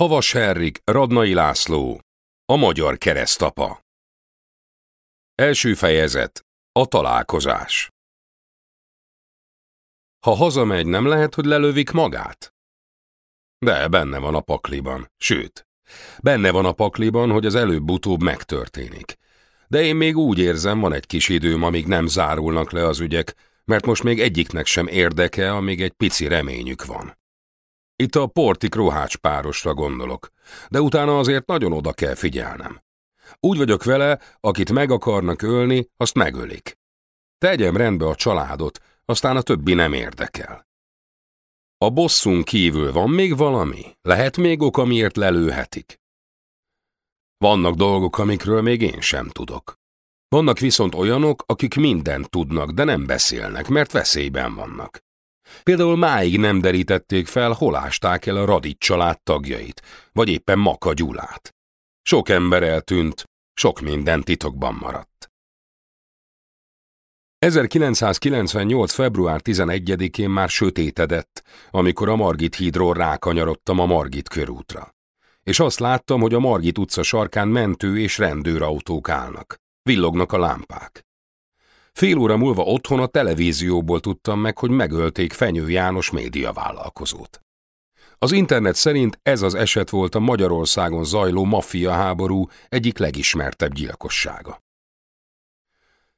Havas Herrik, Radnai László, a magyar keresztapa. Első fejezet, a találkozás. Ha hazamegy, nem lehet, hogy lelövik magát? De benne van a pakliban, sőt, benne van a pakliban, hogy az előbb-utóbb megtörténik. De én még úgy érzem, van egy kis időm, amíg nem zárulnak le az ügyek, mert most még egyiknek sem érdeke, amíg egy pici reményük van. Itt a portik rohács párosra gondolok, de utána azért nagyon oda kell figyelnem. Úgy vagyok vele, akit meg akarnak ölni, azt megölik. Tegyem rendbe a családot, aztán a többi nem érdekel. A bosszunk kívül van még valami? Lehet még ok, amiért lelőhetik? Vannak dolgok, amikről még én sem tudok. Vannak viszont olyanok, akik mindent tudnak, de nem beszélnek, mert veszélyben vannak. Például máig nem derítették fel, hol ásták el a Radit család tagjait, vagy éppen Maka Gyulát. Sok ember eltűnt, sok minden titokban maradt. 1998. február 11-én már sötétedett, amikor a Margit hídról rákanyarodtam a Margit körútra. És azt láttam, hogy a Margit utca sarkán mentő és rendőrautók állnak. Villognak a lámpák. Fél óra múlva otthon a televízióból tudtam meg, hogy megölték Fenyő János médiavállalkozót. Az internet szerint ez az eset volt a Magyarországon zajló maffia háború egyik legismertebb gyilkossága.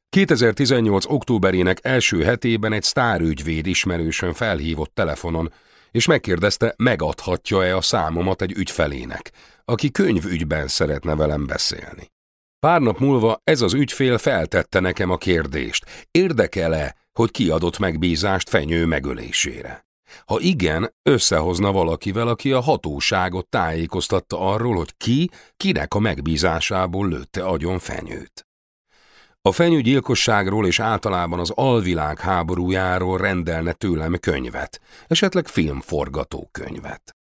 2018. októberének első hetében egy sztárügyvéd ismerősön felhívott telefonon, és megkérdezte, megadhatja-e a számomat egy ügyfelének, aki könyvügyben szeretne velem beszélni. Pár nap múlva ez az ügyfél feltette nekem a kérdést, érdekel-e, hogy kiadott megbízást fenyő megölésére. Ha igen, összehozna valakivel, aki a hatóságot tájékoztatta arról, hogy ki, kinek a megbízásából lőtte agyon fenyőt. A fenyőgyilkosságról és általában az alvilág háborújáról rendelne tőlem könyvet, esetleg filmforgatókönyvet.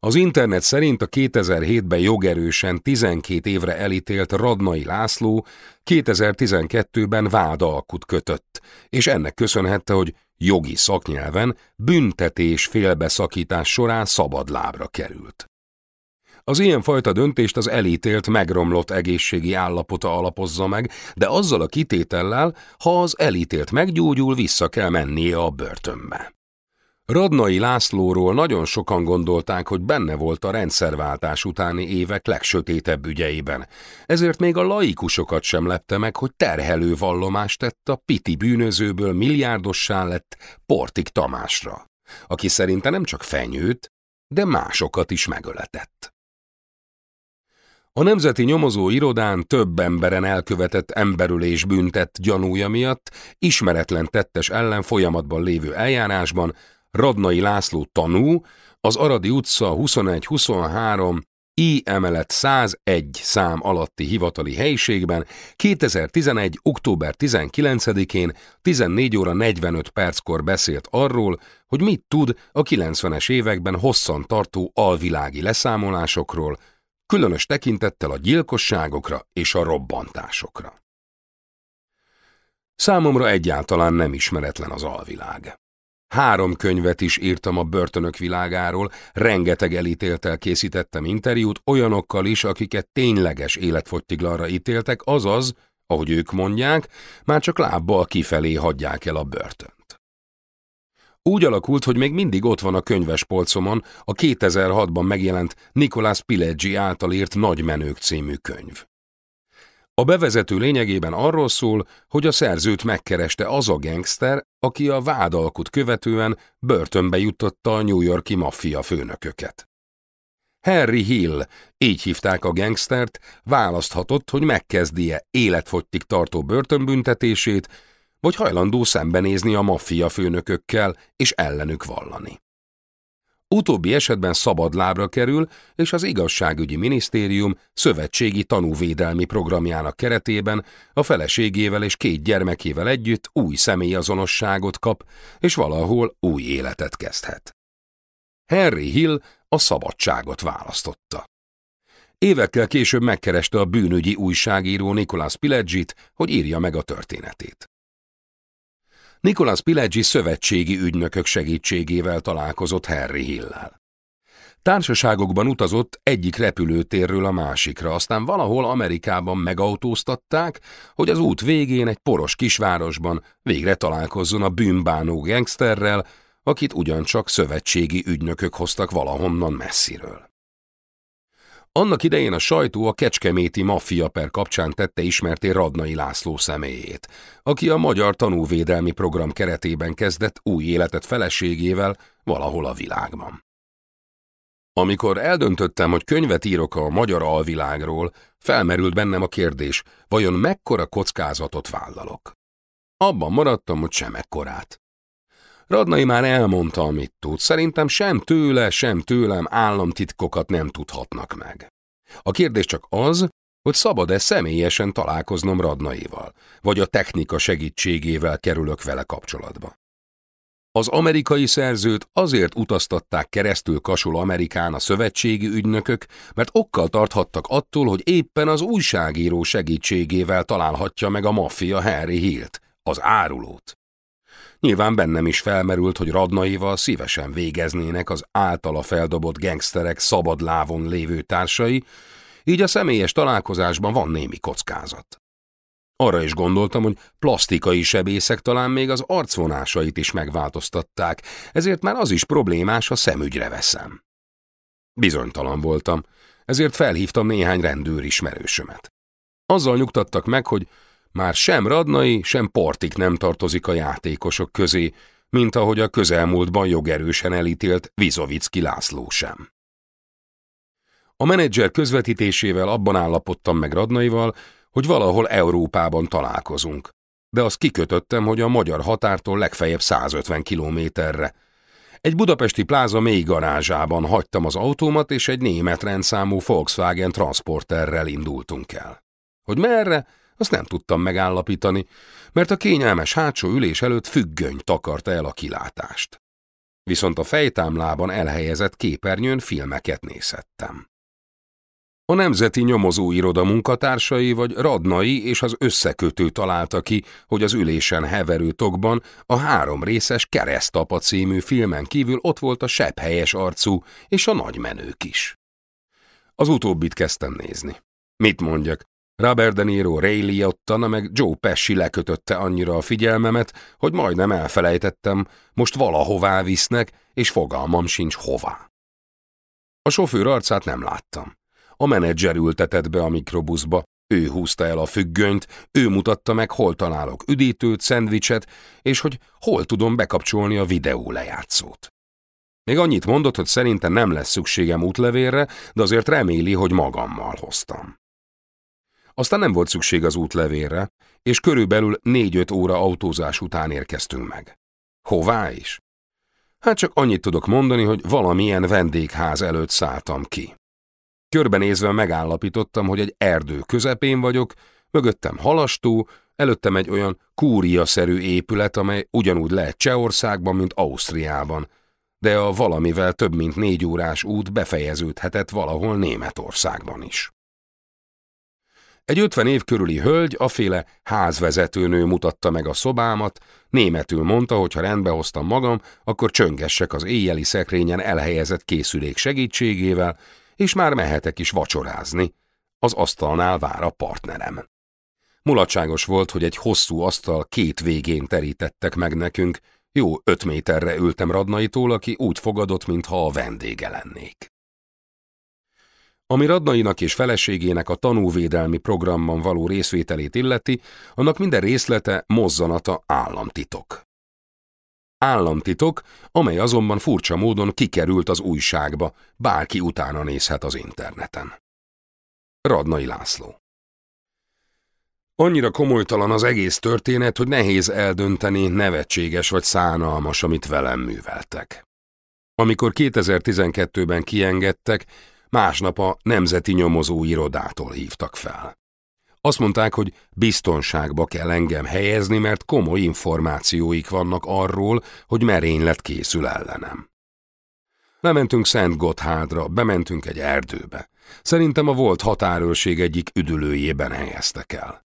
Az internet szerint a 2007-ben jogerősen 12 évre elítélt Radnai László 2012-ben vádalkut kötött, és ennek köszönhette, hogy jogi szaknyelven büntetés félbeszakítás során szabadlábra került. Az ilyenfajta döntést az elítélt megromlott egészségi állapota alapozza meg, de azzal a kitétellel, ha az elítélt meggyógyul, vissza kell mennie a börtönbe. Radnai Lászlóról nagyon sokan gondolták, hogy benne volt a rendszerváltás utáni évek legsötétebb ügyeiben, ezért még a laikusokat sem lepte meg, hogy terhelő vallomást tett a piti bűnözőből milliárdossá lett Portik Tamásra, aki szerinte nem csak fenyőt, de másokat is megöletett. A Nemzeti Nyomozó Irodán több emberen elkövetett emberülés büntett gyanúja miatt ismeretlen tettes ellen folyamatban lévő eljárásban Radnai László tanú, az Aradi utca 21-23 I emelet 101 szám alatti hivatali helyiségben 2011. október 19-én 14 óra 45 perckor beszélt arról, hogy mit tud a 90-es években hosszan tartó alvilági leszámolásokról, különös tekintettel a gyilkosságokra és a robbantásokra. Számomra egyáltalán nem ismeretlen az alvilág. Három könyvet is írtam a börtönök világáról, rengeteg elítéltel készítettem interjút olyanokkal is, akiket tényleges életfogytiglanra ítéltek, azaz, ahogy ők mondják, már csak lábbal kifelé hagyják el a börtönt. Úgy alakult, hogy még mindig ott van a könyvespolcomon a 2006-ban megjelent Nicolas Pileggi által írt Nagymenők című könyv. A bevezető lényegében arról szól, hogy a szerzőt megkereste az a gangster, aki a vádalkut követően börtönbe juttatta a New Yorki maffia főnököket. Harry Hill, így hívták a gangstert, választhatott, hogy megkezdie életfogytig tartó börtönbüntetését, vagy hajlandó szembenézni a maffia főnökökkel és ellenük vallani. Utóbbi esetben szabadlábra kerül, és az igazságügyi minisztérium szövetségi tanúvédelmi programjának keretében a feleségével és két gyermekével együtt új személyazonosságot kap, és valahol új életet kezdhet. Henry Hill a szabadságot választotta. Évekkel később megkereste a bűnügyi újságíró Nicholas Pileggit, hogy írja meg a történetét. Nicholas Pileggi szövetségi ügynökök segítségével találkozott Harry Hillel. Társaságokban utazott egyik repülőtérről a másikra, aztán valahol Amerikában megautóztatták, hogy az út végén egy poros kisvárosban végre találkozzon a bűnbánó gangsterrel, akit ugyancsak szövetségi ügynökök hoztak valahonnan messziről. Annak idején a sajtó a kecskeméti maffia per kapcsán tette ismerté Radnai László személyét, aki a Magyar Tanúvédelmi Program keretében kezdett új életet feleségével valahol a világban. Amikor eldöntöttem, hogy könyvet írok a magyar alvilágról, felmerült bennem a kérdés, vajon mekkora kockázatot vállalok. Abban maradtam, hogy sem ekkorát. Radnai már elmondta, amit tud. Szerintem sem tőle, sem tőlem államtitkokat nem tudhatnak meg. A kérdés csak az, hogy szabad-e személyesen találkoznom Radnaival, vagy a technika segítségével kerülök vele kapcsolatba. Az amerikai szerzőt azért utaztatták keresztül Kasul Amerikán a szövetségi ügynökök, mert okkal tarthattak attól, hogy éppen az újságíró segítségével találhatja meg a maffia Harry Hilt, az árulót. Nyilván bennem is felmerült, hogy Radnaival szívesen végeznének az általa feldobott gengszterek szabad lávon lévő társai, így a személyes találkozásban van némi kockázat. Arra is gondoltam, hogy plastikai sebészek talán még az arcvonásait is megváltoztatták, ezért már az is problémás, ha szemügyre veszem. Bizonytalan voltam, ezért felhívtam néhány rendőr ismerősömet. Azzal nyugtattak meg, hogy már sem Radnai, sem Portik nem tartozik a játékosok közé, mint ahogy a közelmúltban jogerősen elítélt Vizovicki László sem. A menedzser közvetítésével abban állapodtam meg Radnaival, hogy valahol Európában találkozunk. De azt kikötöttem, hogy a magyar határtól legfeljebb 150 kilométerre. Egy budapesti pláza mély garázsában hagytam az autómat, és egy német rendszámú Volkswagen transporterrel indultunk el. Hogy merre, azt nem tudtam megállapítani, mert a kényelmes hátsó ülés előtt függöny takarta el a kilátást. Viszont a fejtámlában elhelyezett képernyőn filmeket nézhettem. A Nemzeti Nyomozóiroda munkatársai vagy Radnai és az összekötő találta ki, hogy az ülésen heverő tokban a három részes Keresztapa című filmen kívül ott volt a sepphelyes arcú és a nagymenők is. Az utóbbit kezdtem nézni. Mit mondjak? Robert De Niro, Ray Liotta, meg Joe Pesci lekötötte annyira a figyelmemet, hogy majdnem elfelejtettem, most valahová visznek, és fogalmam sincs hová. A sofőr arcát nem láttam. A menedzser ültetett be a mikrobuszba, ő húzta el a függönyt, ő mutatta meg, hol találok üdítőt, szendvicset, és hogy hol tudom bekapcsolni a videó lejátszót. Még annyit mondott, hogy szerinte nem lesz szükségem útlevélre, de azért reméli, hogy magammal hoztam. Aztán nem volt szükség az útlevélre, és körülbelül négy-öt óra autózás után érkeztünk meg. Hová is? Hát csak annyit tudok mondani, hogy valamilyen vendégház előtt szálltam ki. Körbenézve megállapítottam, hogy egy erdő közepén vagyok, mögöttem halastó, előttem egy olyan kúria-szerű épület, amely ugyanúgy lehet Csehországban, mint Ausztriában, de a valamivel több mint négy órás út befejeződhetett valahol Németországban is. Egy ötven év körüli hölgy, aféle házvezetőnő mutatta meg a szobámat, németül mondta, hogy ha rendbe hoztam magam, akkor csöngessek az éjjeli szekrényen elhelyezett készülék segítségével, és már mehetek is vacsorázni. Az asztalnál vár a partnerem. Mulatságos volt, hogy egy hosszú asztal két végén terítettek meg nekünk, jó öt méterre ültem Radnaitól, aki úgy fogadott, mintha a vendége lennék. Ami Radnainak és feleségének a tanúvédelmi programban való részvételét illeti, annak minden részlete, mozzanata államtitok. Államtitok, amely azonban furcsa módon kikerült az újságba, bárki utána nézhet az interneten. Radnai László Annyira komolytalan az egész történet, hogy nehéz eldönteni, nevetséges vagy szánalmas, amit velem műveltek. Amikor 2012-ben kiengedtek, másnap a Nemzeti Nyomozó Irodától hívtak fel. Azt mondták, hogy biztonságba kell engem helyezni, mert komoly információik vannak arról, hogy merénylet készül ellenem. Bementünk Szent Gotthádra, bementünk egy erdőbe. Szerintem a volt határőrség egyik üdülőjében helyeztek el.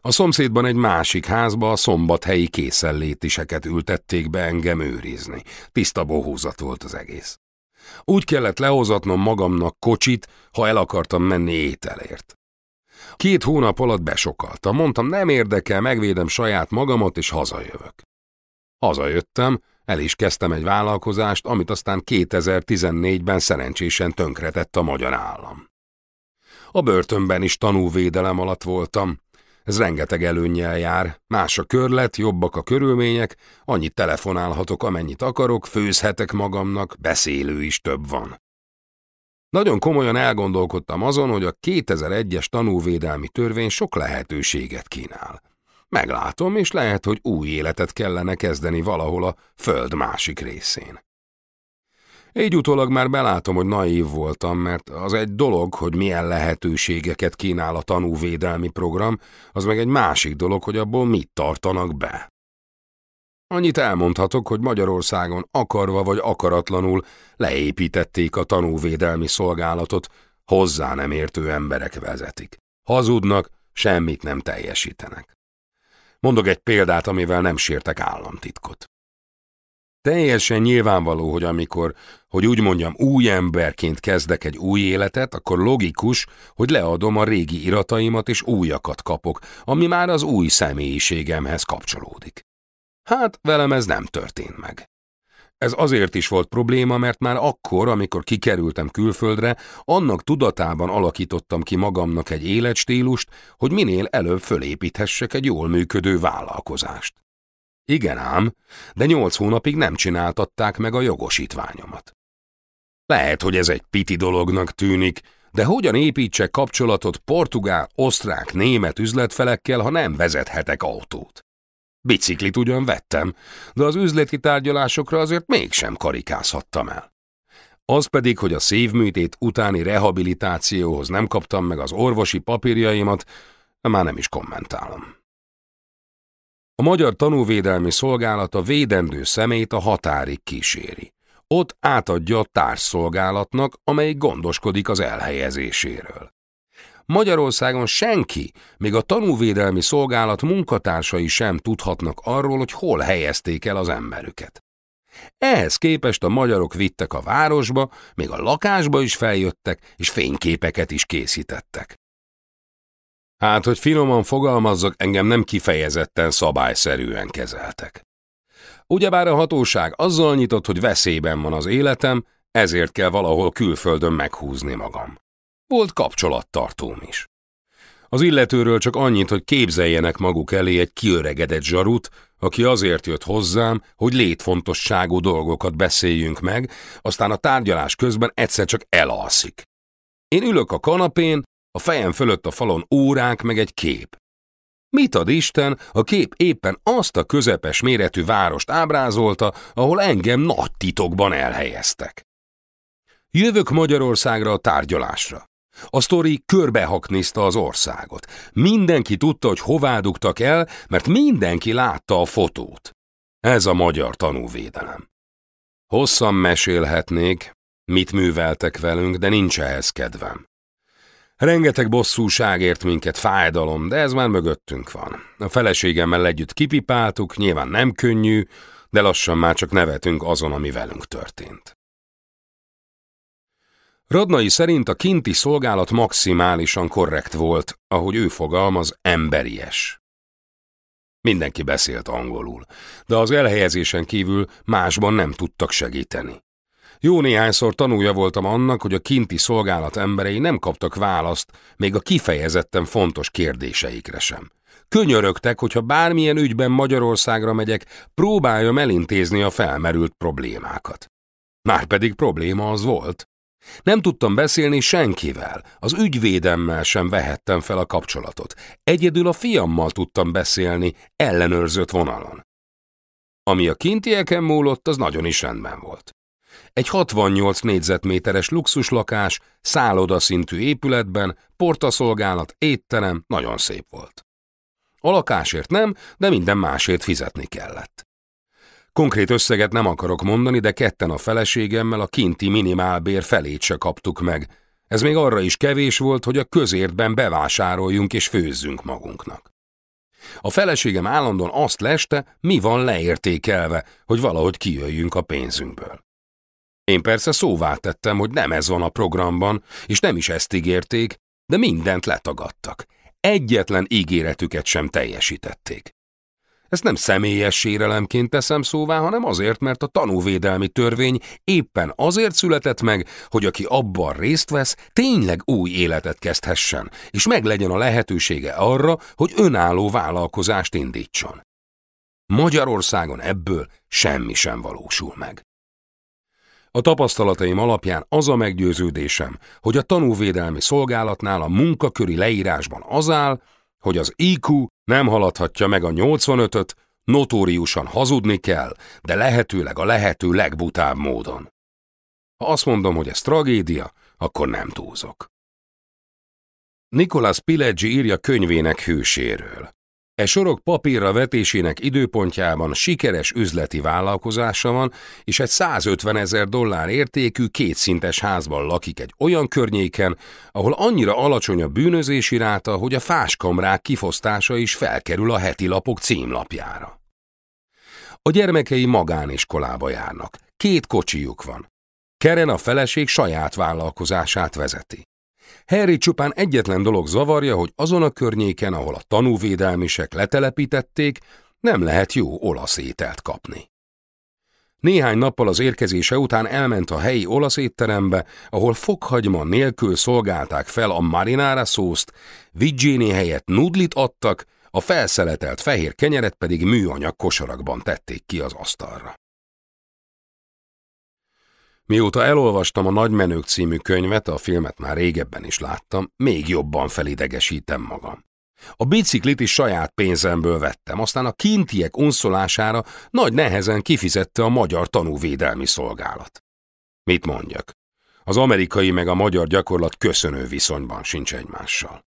A szomszédban egy másik házba a szombathelyi készenlétiseket ültették be engem őrizni. Tiszta bohózat volt az egész. Úgy kellett lehozatnom magamnak kocsit, ha el akartam menni ételért. Két hónap alatt besokaltam, mondtam, nem érdekel, megvédem saját magamat, és hazajövök. Hazajöttem, el is kezdtem egy vállalkozást, amit aztán 2014-ben szerencsésen tönkretett a magyar állam. A börtönben is tanúvédelem alatt voltam. Ez rengeteg előnnyel jár, más a körlet, jobbak a körülmények, annyit telefonálhatok, amennyit akarok, főzhetek magamnak, beszélő is több van. Nagyon komolyan elgondolkodtam azon, hogy a 2001-es tanúvédelmi törvény sok lehetőséget kínál. Meglátom, és lehet, hogy új életet kellene kezdeni valahol a föld másik részén. Így utólag már belátom, hogy naív voltam, mert az egy dolog, hogy milyen lehetőségeket kínál a tanúvédelmi program, az meg egy másik dolog, hogy abból mit tartanak be. Annyit elmondhatok, hogy Magyarországon akarva vagy akaratlanul leépítették a tanúvédelmi szolgálatot, hozzá nem értő emberek vezetik. Hazudnak, semmit nem teljesítenek. Mondok egy példát, amivel nem sértek államtitkot. Teljesen nyilvánvaló, hogy amikor, hogy úgy mondjam, új emberként kezdek egy új életet, akkor logikus, hogy leadom a régi irataimat és újakat kapok, ami már az új személyiségemhez kapcsolódik. Hát velem ez nem történt meg. Ez azért is volt probléma, mert már akkor, amikor kikerültem külföldre, annak tudatában alakítottam ki magamnak egy életstílust, hogy minél előbb fölépíthessek egy jól működő vállalkozást. Igen ám, de nyolc hónapig nem csináltatták meg a jogosítványomat. Lehet, hogy ez egy piti dolognak tűnik, de hogyan építsek kapcsolatot portugál, osztrák, német üzletfelekkel, ha nem vezethetek autót? Biciklit ugyan vettem, de az üzleti tárgyalásokra azért mégsem karikázhattam el. Az pedig, hogy a szívműtét utáni rehabilitációhoz nem kaptam meg az orvosi papírjaimat, már nem is kommentálom. A Magyar Tanúvédelmi Szolgálat a védendő szemét a határig kíséri. Ott átadja a társszolgálatnak, amely gondoskodik az elhelyezéséről. Magyarországon senki, még a tanúvédelmi szolgálat munkatársai sem tudhatnak arról, hogy hol helyezték el az emberüket. Ehhez képest a magyarok vittek a városba, még a lakásba is feljöttek, és fényképeket is készítettek. Hát, hogy finoman fogalmazzak, engem nem kifejezetten szabályszerűen kezeltek. Ugyebár a hatóság azzal nyitott, hogy veszélyben van az életem, ezért kell valahol külföldön meghúzni magam. Volt kapcsolattartóm is. Az illetőről csak annyit, hogy képzeljenek maguk elé egy kiöregedett zsarut, aki azért jött hozzám, hogy létfontosságú dolgokat beszéljünk meg, aztán a tárgyalás közben egyszer csak elalszik. Én ülök a kanapén, a fejem fölött a falon órák meg egy kép. Mit ad Isten, a kép éppen azt a közepes méretű várost ábrázolta, ahol engem nagy titokban elhelyeztek. Jövök Magyarországra a tárgyalásra. A sztori körbehakniszta az országot. Mindenki tudta, hogy hová dugtak el, mert mindenki látta a fotót. Ez a magyar tanúvédelem. Hosszan mesélhetnék, mit műveltek velünk, de nincs ehhez kedvem. Rengeteg bosszúság ért minket, fájdalom, de ez már mögöttünk van. A feleségemmel együtt kipipáltuk, nyilván nem könnyű, de lassan már csak nevetünk azon, ami velünk történt. Radnai szerint a kinti szolgálat maximálisan korrekt volt, ahogy ő fogalmaz, emberies. Mindenki beszélt angolul, de az elhelyezésen kívül másban nem tudtak segíteni. Jó néhányszor tanúja voltam annak, hogy a kinti szolgálat emberei nem kaptak választ, még a kifejezetten fontos kérdéseikre sem. Könyörögtek, hogyha bármilyen ügyben Magyarországra megyek, próbáljam elintézni a felmerült problémákat. Márpedig probléma az volt. Nem tudtam beszélni senkivel, az ügyvédemmel sem vehettem fel a kapcsolatot. Egyedül a fiammal tudtam beszélni, ellenőrzött vonalon. Ami a kintieken múlott, az nagyon is rendben volt. Egy 68 négyzetméteres luxuslakás, szállodaszintű épületben, portaszolgálat, étterem, nagyon szép volt. A lakásért nem, de minden másért fizetni kellett. Konkrét összeget nem akarok mondani, de ketten a feleségemmel a kinti minimálbér felét se kaptuk meg. Ez még arra is kevés volt, hogy a közértben bevásároljunk és főzzünk magunknak. A feleségem állandóan azt leste, mi van leértékelve, hogy valahogy kijöjjünk a pénzünkből. Én persze szóvá tettem, hogy nem ez van a programban, és nem is ezt ígérték, de mindent letagadtak. Egyetlen ígéretüket sem teljesítették. Ezt nem személyes sérelemként teszem szóvá, hanem azért, mert a tanúvédelmi törvény éppen azért született meg, hogy aki abban részt vesz, tényleg új életet kezdhessen, és meglegyen a lehetősége arra, hogy önálló vállalkozást indítson. Magyarországon ebből semmi sem valósul meg. A tapasztalataim alapján az a meggyőződésem, hogy a tanúvédelmi szolgálatnál a munkaköri leírásban az áll, hogy az IQ nem haladhatja meg a 85-öt, notóriusan hazudni kell, de lehetőleg a lehető legbutább módon. Ha azt mondom, hogy ez tragédia, akkor nem túlzok. Nicholas Pileggi írja könyvének hőséről. E sorok papírra vetésének időpontjában sikeres üzleti vállalkozása van, és egy 150 ezer dollár értékű kétszintes házban lakik egy olyan környéken, ahol annyira alacsony a bűnözési ráta, hogy a fáskamrák kifosztása is felkerül a heti lapok címlapjára. A gyermekei magániskolába járnak, két kocsijuk van. Keren a feleség saját vállalkozását vezeti. Harry csupán egyetlen dolog zavarja, hogy azon a környéken, ahol a tanúvédelmisek letelepítették, nem lehet jó olasz ételt kapni. Néhány nappal az érkezése után elment a helyi olasz étterembe, ahol fokhagyma nélkül szolgálták fel a marinára szószt, vigyéni helyett nudlit adtak, a felszeletelt fehér kenyeret pedig műanyag kosarakban tették ki az asztalra. Mióta elolvastam a Nagymenők című könyvet, a filmet már régebben is láttam, még jobban felidegesítem magam. A biciklit is saját pénzemből vettem, aztán a kintiek unszolására nagy nehezen kifizette a magyar tanúvédelmi szolgálat. Mit mondjak? Az amerikai meg a magyar gyakorlat köszönő viszonyban sincs egymással.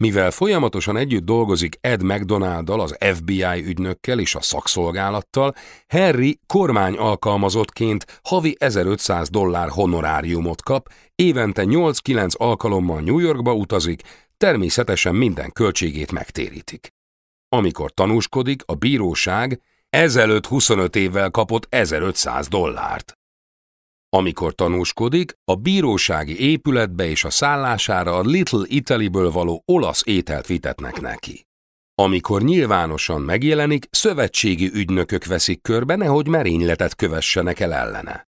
Mivel folyamatosan együtt dolgozik Ed McDonalddal, az FBI ügynökkel és a szakszolgálattal, Harry kormány alkalmazottként havi 1500 dollár honoráriumot kap, évente 8-9 alkalommal New Yorkba utazik, természetesen minden költségét megtérítik. Amikor tanúskodik, a bíróság ezelőtt 25 évvel kapott 1500 dollárt. Amikor tanúskodik, a bírósági épületbe és a szállására a Little Italy-ből való olasz ételt vitetnek neki. Amikor nyilvánosan megjelenik, szövetségi ügynökök veszik körbe, nehogy merényletet kövessenek el ellene.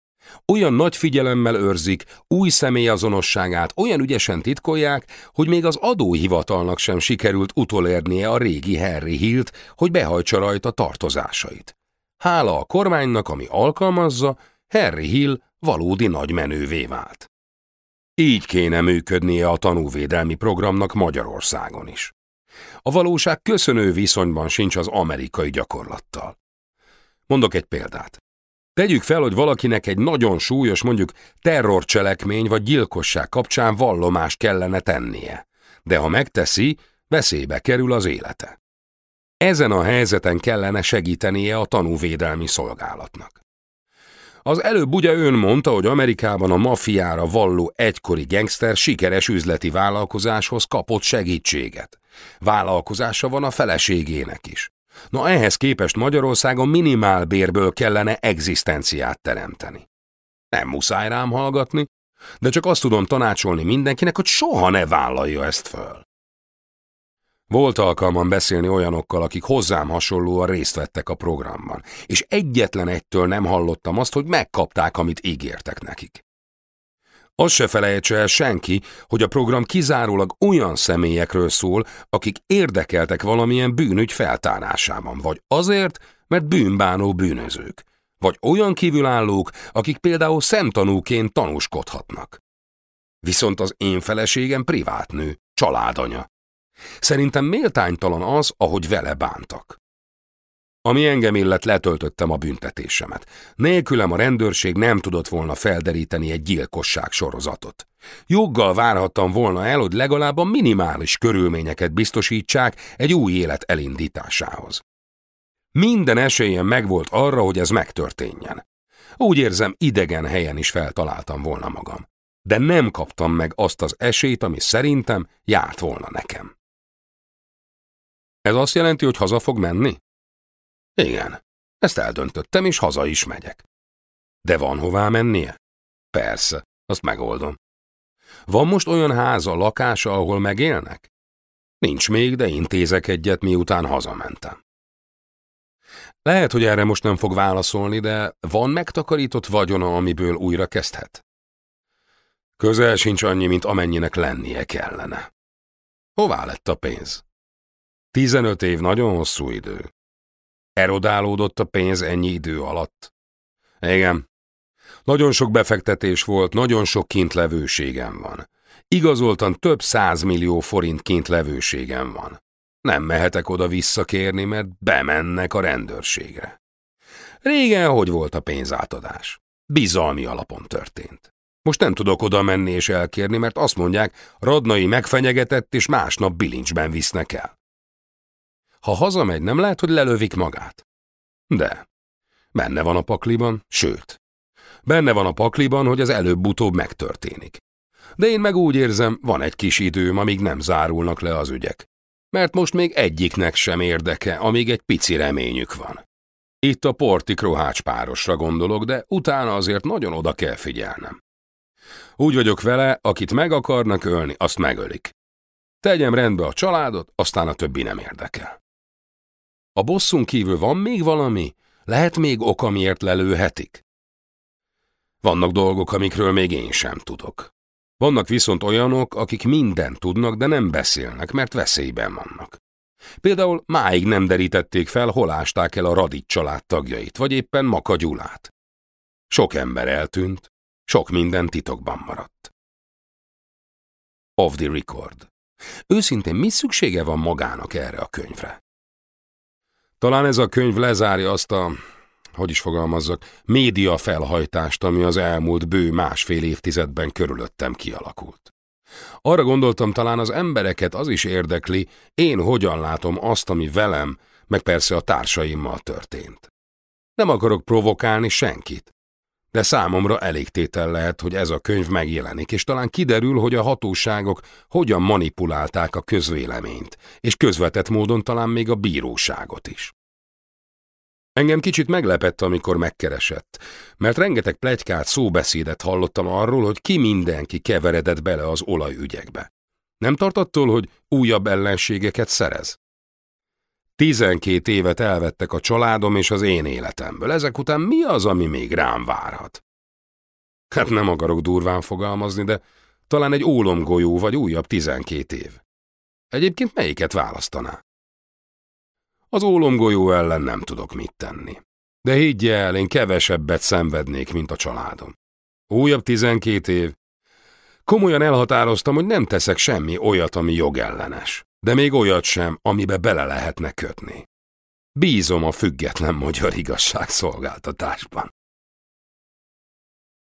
Olyan nagy figyelemmel őrzik, új személyazonosságát olyan ügyesen titkolják, hogy még az adóhivatalnak sem sikerült utolérnie a régi Harry Hilt, hogy behajtsa rajta tartozásait. Hála a kormánynak, ami alkalmazza, Harry Hill valódi nagy menővé vált. Így kéne működnie a tanúvédelmi programnak Magyarországon is. A valóság köszönő viszonyban sincs az amerikai gyakorlattal. Mondok egy példát. Tegyük fel, hogy valakinek egy nagyon súlyos, mondjuk terrorcselekmény vagy gyilkosság kapcsán vallomást kellene tennie, de ha megteszi, veszélybe kerül az élete. Ezen a helyzeten kellene segítenie a tanúvédelmi szolgálatnak. Az előbb ugye ön mondta, hogy Amerikában a mafiára valló egykori gangster sikeres üzleti vállalkozáshoz kapott segítséget. Vállalkozása van a feleségének is. Na ehhez képest Magyarországon minimál bérből kellene egzisztenciát teremteni. Nem muszáj rám hallgatni, de csak azt tudom tanácsolni mindenkinek, hogy soha ne vállalja ezt föl. Volt alkalmam beszélni olyanokkal, akik hozzám hasonlóan részt vettek a programban, és egyetlen egytől nem hallottam azt, hogy megkapták, amit ígértek nekik. Azt se felejtse el senki, hogy a program kizárólag olyan személyekről szól, akik érdekeltek valamilyen bűnügy feltárásában, vagy azért, mert bűnbánó bűnözők, vagy olyan kívülállók, akik például szemtanúként tanúskodhatnak. Viszont az én feleségem privátnő, családanya, Szerintem méltánytalan az, ahogy vele bántak. Ami engem illet, letöltöttem a büntetésemet. Nélkülem a rendőrség nem tudott volna felderíteni egy gyilkosság sorozatot. Joggal várhattam volna el, hogy legalább a minimális körülményeket biztosítsák egy új élet elindításához. Minden esélyem megvolt arra, hogy ez megtörténjen. Úgy érzem, idegen helyen is feltaláltam volna magam. De nem kaptam meg azt az esélyt, ami szerintem járt volna nekem. Ez azt jelenti, hogy haza fog menni? Igen, ezt eldöntöttem, és haza is megyek. De van hová mennie? Persze, azt megoldom. Van most olyan háza, lakása, ahol megélnek? Nincs még, de intézek egyet, miután hazamentem. Lehet, hogy erre most nem fog válaszolni, de van megtakarított vagyona, amiből újra kezdhet? Közel sincs annyi, mint amennyinek lennie kellene. Hová lett a pénz? Tizenöt év nagyon hosszú idő. Erodálódott a pénz ennyi idő alatt. Igen. Nagyon sok befektetés volt, nagyon sok kintlevőségem van. Igazoltan több százmillió forint kintlevőségem van. Nem mehetek oda visszakérni, mert bemennek a rendőrségre. Régen hogy volt a pénzátadás? Bizalmi alapon történt. Most nem tudok oda menni és elkérni, mert azt mondják, Radnai megfenyegetett, és másnap bilincsben visznek el. Ha hazamegy, nem lehet, hogy lelövik magát. De. Benne van a pakliban, sőt. Benne van a pakliban, hogy az előbb-utóbb megtörténik. De én meg úgy érzem, van egy kis időm, amíg nem zárulnak le az ügyek. Mert most még egyiknek sem érdeke, amíg egy pici reményük van. Itt a porti krohács párosra gondolok, de utána azért nagyon oda kell figyelnem. Úgy vagyok vele, akit meg akarnak ölni, azt megölik. Tegyem rendbe a családot, aztán a többi nem érdekel. A bosszunk kívül van még valami? Lehet még ok, amiért lelőhetik? Vannak dolgok, amikről még én sem tudok. Vannak viszont olyanok, akik mindent tudnak, de nem beszélnek, mert veszélyben vannak. Például máig nem derítették fel, hol ásták el a Radit család vagy éppen Maka Gyulát. Sok ember eltűnt, sok minden titokban maradt. Off the record. Őszintén mi szüksége van magának erre a könyvre? Talán ez a könyv lezárja azt a, hogy is fogalmazzak, média felhajtást, ami az elmúlt bő másfél évtizedben körülöttem kialakult. Arra gondoltam, talán az embereket az is érdekli, én hogyan látom azt, ami velem, meg persze a társaimmal történt. Nem akarok provokálni senkit, de számomra elég tétel lehet, hogy ez a könyv megjelenik, és talán kiderül, hogy a hatóságok hogyan manipulálták a közvéleményt, és közvetett módon talán még a bíróságot is. Engem kicsit meglepett, amikor megkeresett, mert rengeteg plegykát, szóbeszédet hallottam arról, hogy ki mindenki keveredett bele az olajügyekbe. Nem tart attól, hogy újabb ellenségeket szerez? Tizenkét évet elvettek a családom és az én életemből. Ezek után mi az, ami még rám várhat? Hát nem akarok durván fogalmazni, de talán egy ólomgolyó vagy újabb tizenkét év. Egyébként melyiket választaná? Az ólomgolyó ellen nem tudok mit tenni. De higgy el, én kevesebbet szenvednék, mint a családom. Újabb tizenkét év. Komolyan elhatároztam, hogy nem teszek semmi olyat, ami jogellenes de még olyat sem, amibe bele lehetne kötni. Bízom a független magyar igazságszolgáltatásban.